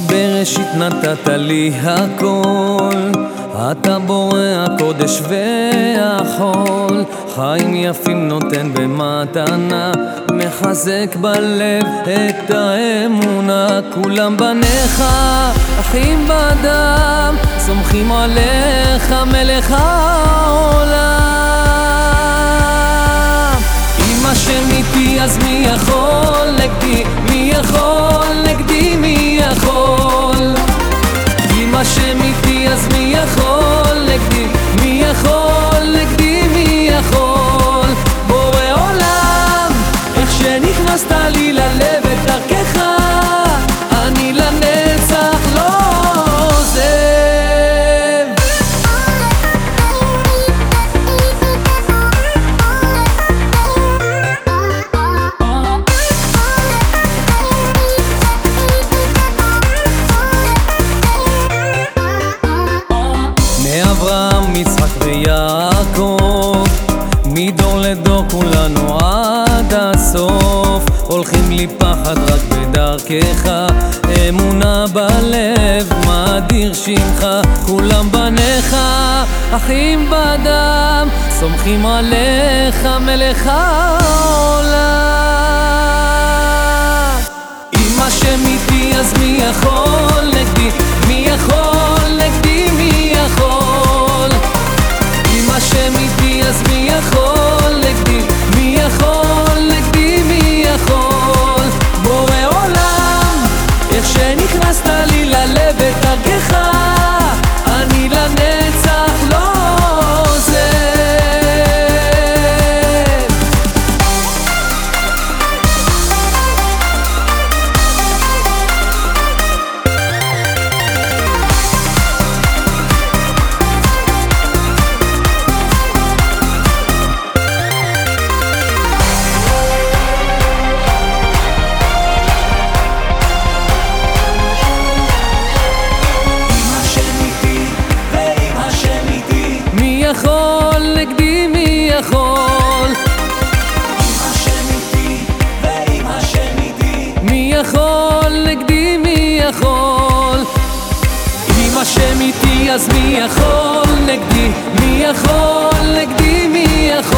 מבראשית נתת לי הכל, אתה בורא הקודש והחול, חיים יפים נותן במתנה, מחזק בלב את האמונה, כולם בניך, אחים בדם, סומכים עליך מלך העולם. אם השם איתי אז מי יכול מדור לדור כולנו עד הסוף. הולכים לי פחד רק בדרכך אמונה בלב מאדיר שמך. כולם בניך אחים בדם סומכים עליך מלך העולם יכול נגדי? מי יכול? אם השם איתי, ואם השם איתי, מי יכול נגדי? מי יכול? אם השם איתי אז מי יכול נגדי? מי יכול נגדי? מי יכול?